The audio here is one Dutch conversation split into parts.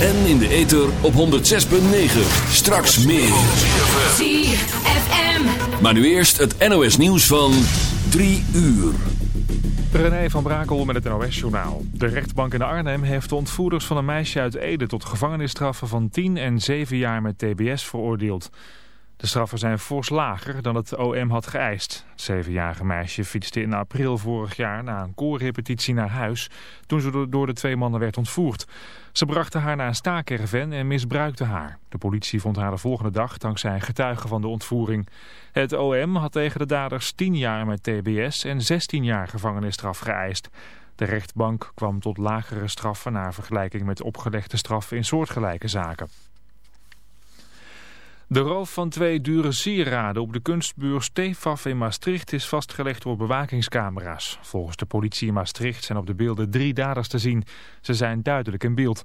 En in de ether op 106.9. Straks meer. ZFM. Maar nu eerst het NOS nieuws van 3 uur. René van Brakel met het NOS-journaal. De rechtbank in Arnhem heeft de ontvoerders van een meisje uit Ede... tot gevangenisstraffen van 10 en 7 jaar met tbs veroordeeld. De straffen zijn fors lager dan het OM had geëist. Het zevenjarige meisje fietste in april vorig jaar na een koorrepetitie naar huis... toen ze door- door de twee mannen werd ontvoerd. Ze brachten haar naar een staakerven en misbruikten haar. De politie vond haar de volgende dag dankzij getuigen van de ontvoering. Het OM had tegen de daders 10 jaar met tbs en 16 jaar gevangenisstraf geëist. De rechtbank kwam tot lagere straffen naar vergelijking met opgelegde straffen in soortgelijke zaken. De roof van twee dure sieraden op de kunstbeurs Stefaf in Maastricht is vastgelegd door bewakingscamera's. Volgens de politie in Maastricht zijn op de beelden drie daders te zien. Ze zijn duidelijk in beeld.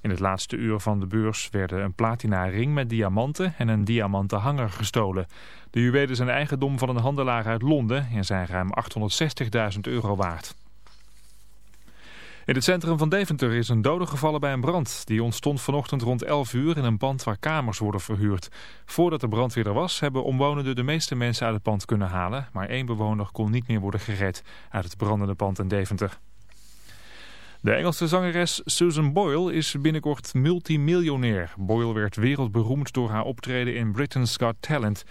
In het laatste uur van de beurs werden een platina ring met diamanten en een diamanten hanger gestolen. De juwelen zijn eigendom van een handelaar uit Londen en zijn ruim 860.000 euro waard. In het centrum van Deventer is een dode gevallen bij een brand. Die ontstond vanochtend rond 11 uur in een pand waar kamers worden verhuurd. Voordat de brand weer er was, hebben omwonenden de meeste mensen uit het pand kunnen halen. Maar één bewoner kon niet meer worden gered uit het brandende pand in Deventer. De Engelse zangeres Susan Boyle is binnenkort multimiljonair. Boyle werd wereldberoemd door haar optreden in Britain's Got Talent.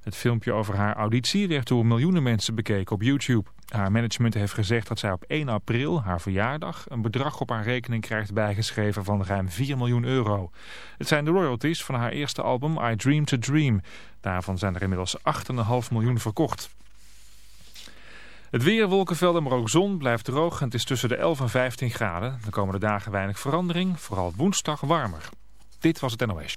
Het filmpje over haar auditie werd door miljoenen mensen bekeken op YouTube. Haar management heeft gezegd dat zij op 1 april, haar verjaardag, een bedrag op haar rekening krijgt bijgeschreven van ruim 4 miljoen euro. Het zijn de royalties van haar eerste album I Dream to Dream. Daarvan zijn er inmiddels 8,5 miljoen verkocht. Het weer, wolkenvelden, maar ook zon blijft droog en het is tussen de 11 en 15 graden. De komende dagen weinig verandering, vooral woensdag warmer. Dit was het NOS.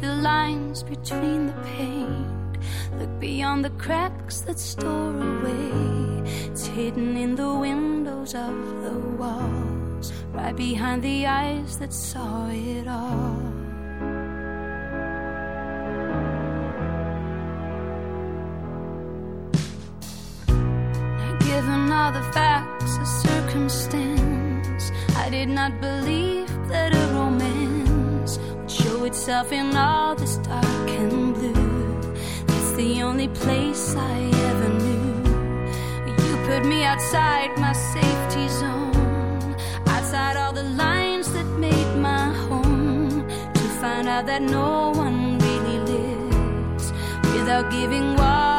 the lines between the paint. Look beyond the cracks that store away. It's hidden in the windows of the walls, right behind the eyes that saw it all. Given all the facts, a circumstance, I did not believe. myself in all this dark and blue. That's the only place I ever knew. You put me outside my safety zone, outside all the lines that made my home. To find out that no one really lives without giving up.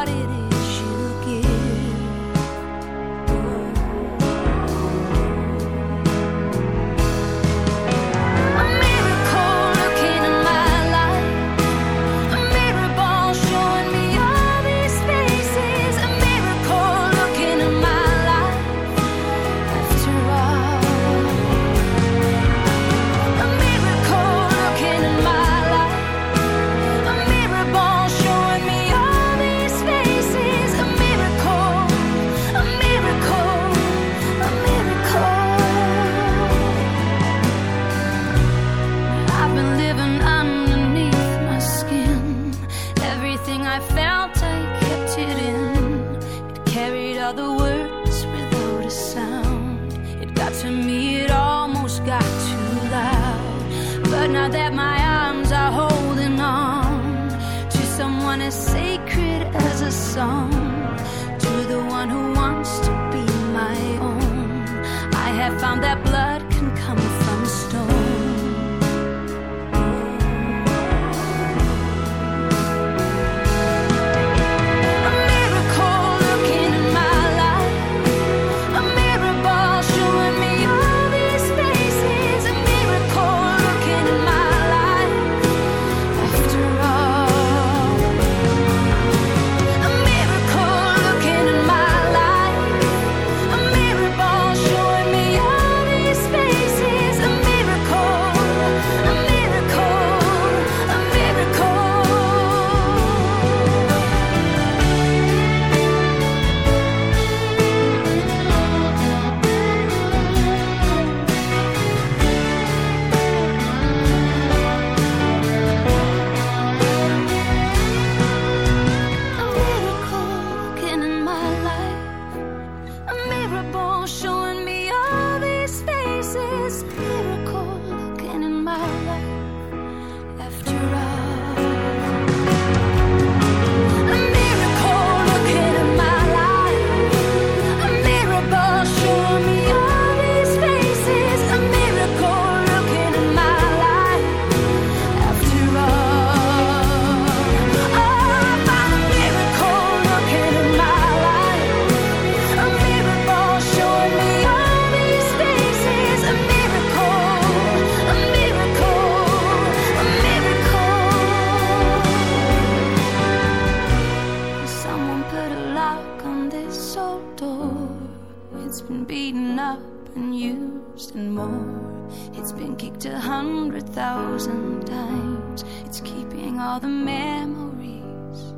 sometimes it's keeping all the memories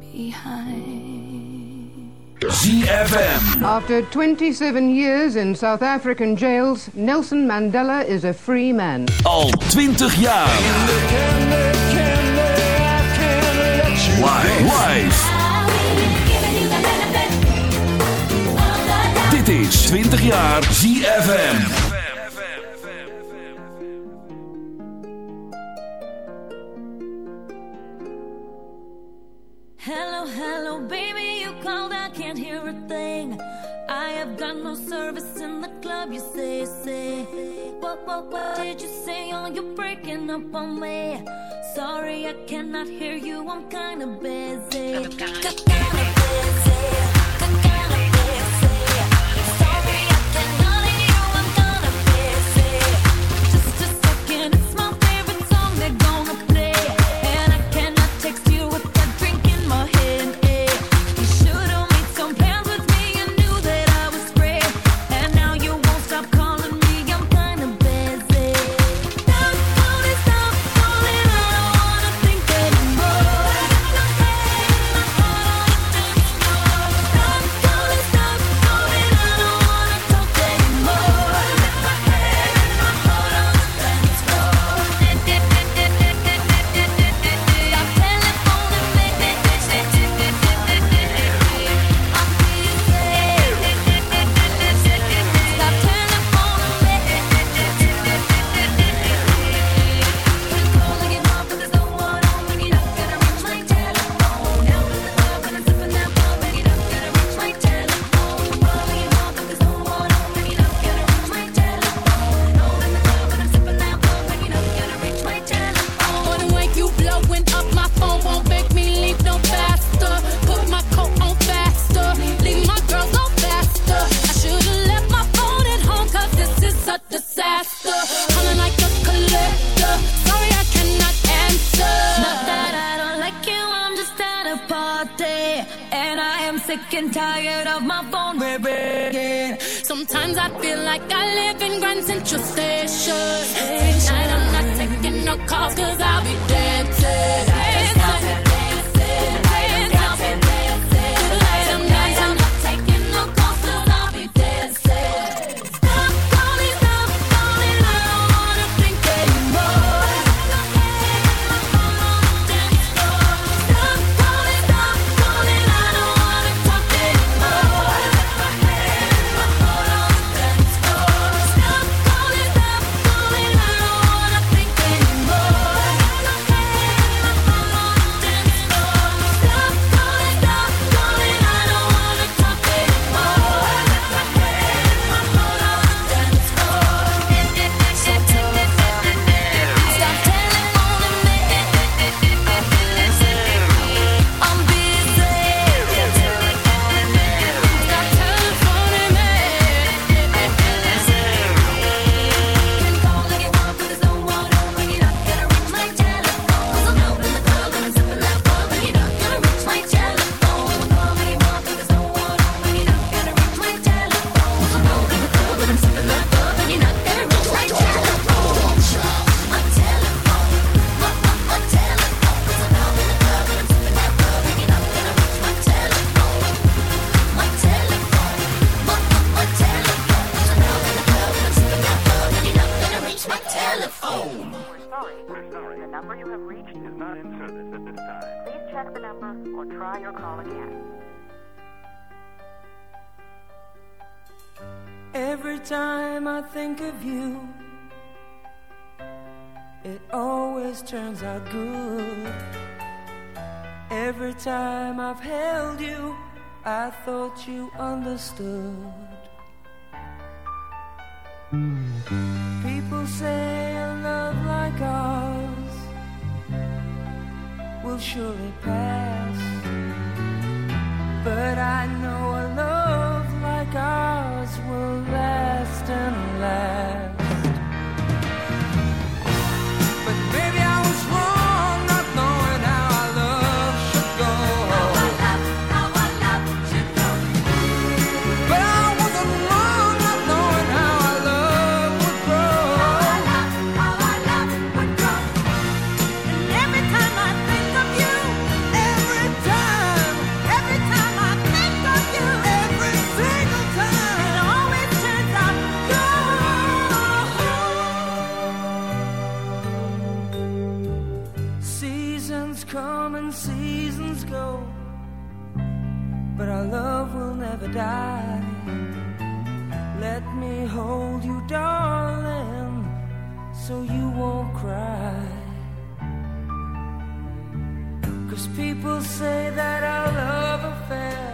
behind. ZFM. After 27 years in South African jails, Nelson Mandela is a free man. Al 20 jaar. Live. Dit is 20 jaar ZFM. no service in the club, you say, say. What, what, what did you say? Oh, you're breaking up on me. Sorry, I cannot hear you, I'm kinda busy. I'm kinda busy. es the number or try your call again. Every time I think of you, it always turns out good. Every time I've held you, I thought you understood. Hmm. People say a love like ours will surely pass. But I know a love like ours will last and last. so you won't cry. Cause people say that our love affair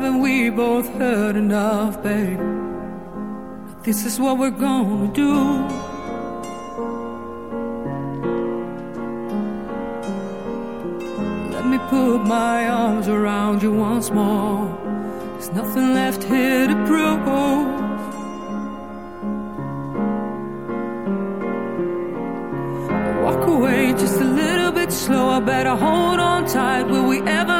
Haven't we both heard enough, babe? This is what we're gonna do. Let me put my arms around you once more. There's nothing left here to prove. Walk away just a little bit slower. Better hold on tight. Will we ever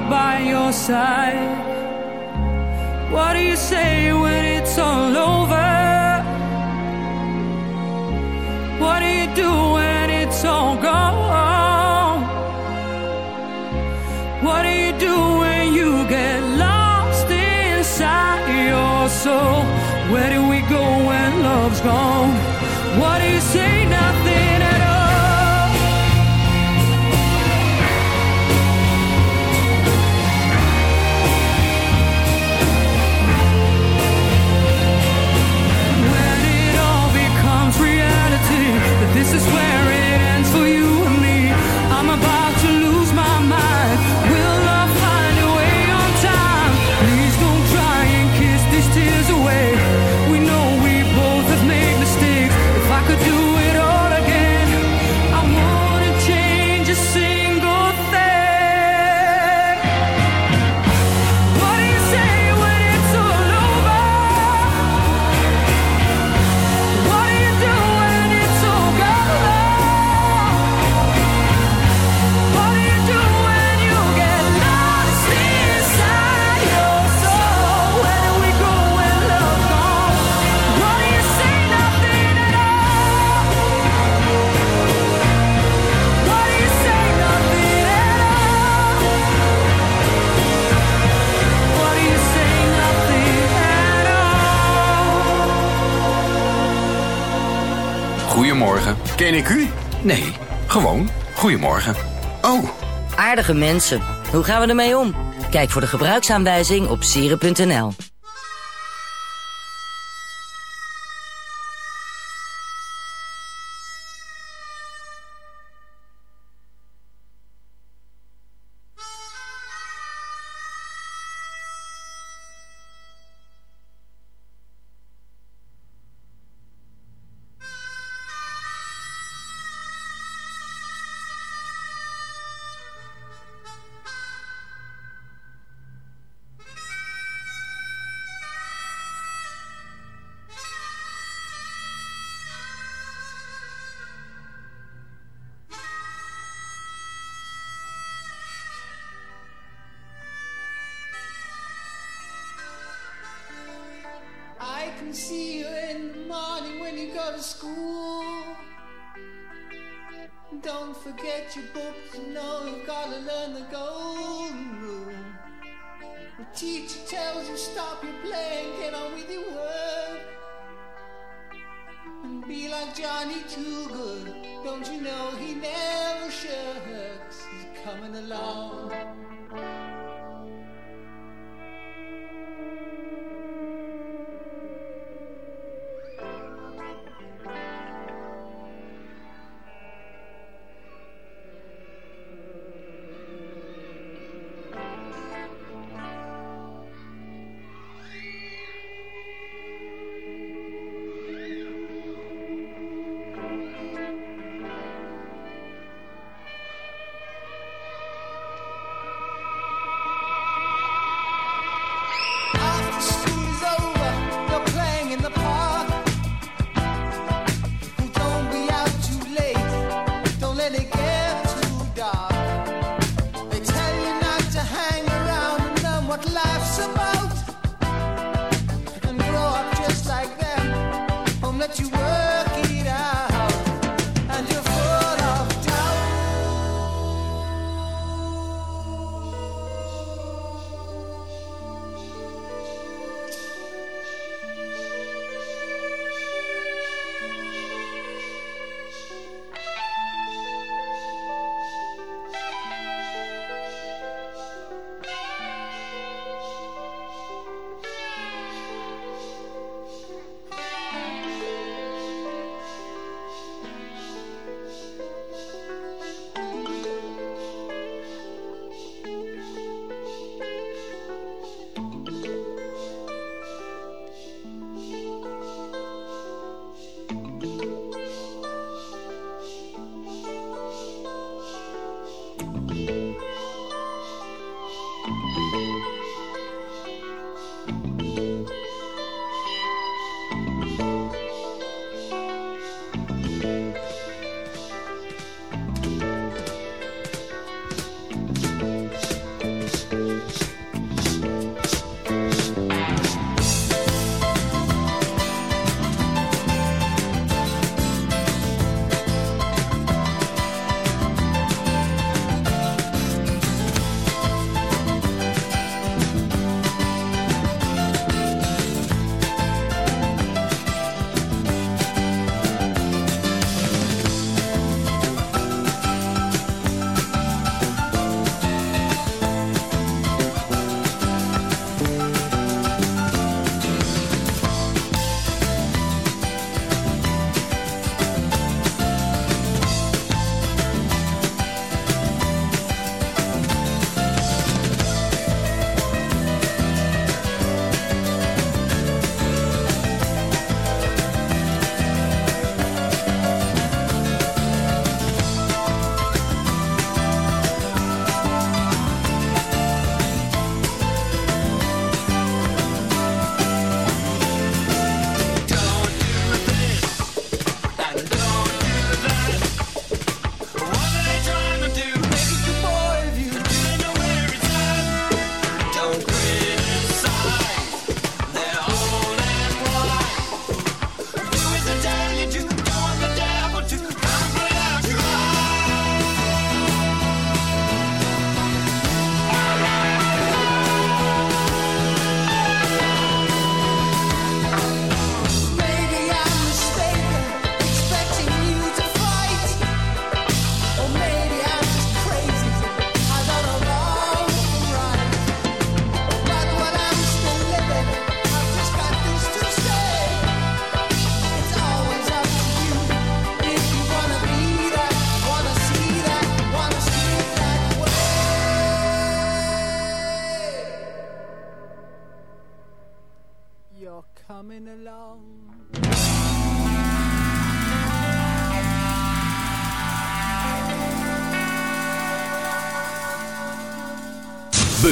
Be by your side. What do you say when it's all over? What do you do when it's all gone? What do you do when you get lost inside your soul? Where do Goedemorgen. Ken ik u? Nee, gewoon goedemorgen. Oh. Aardige mensen. Hoe gaan we ermee om? Kijk voor de gebruiksaanwijzing op sieren.nl.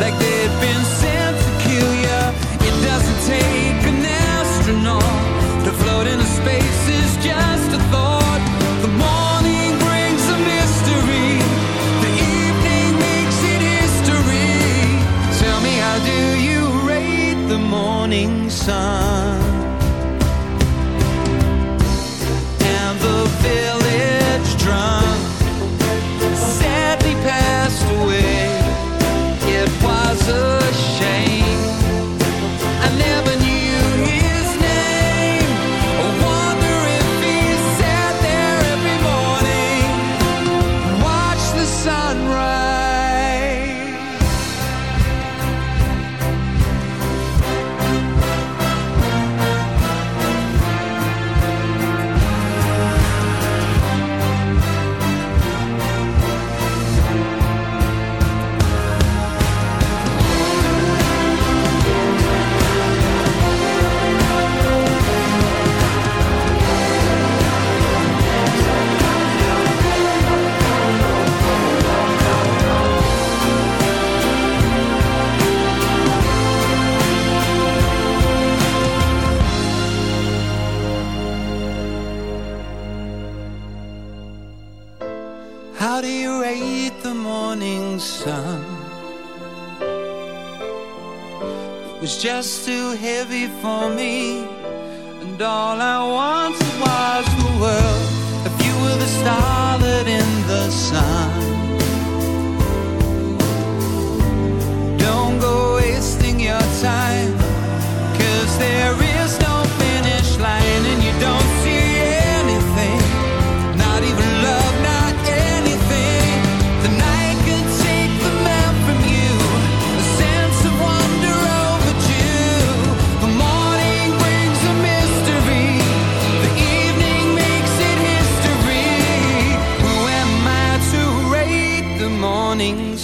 like they've been sent to kill you. It doesn't take an astronaut to float into space. It's just a thought. The morning brings a mystery. The evening makes it history. Tell me, how do you rate the morning sun?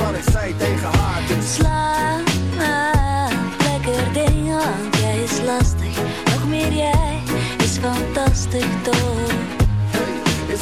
Wat ik zei tegen haar, dus Slaap lekker ding, want jij is lastig. Nog meer jij is fantastisch toch.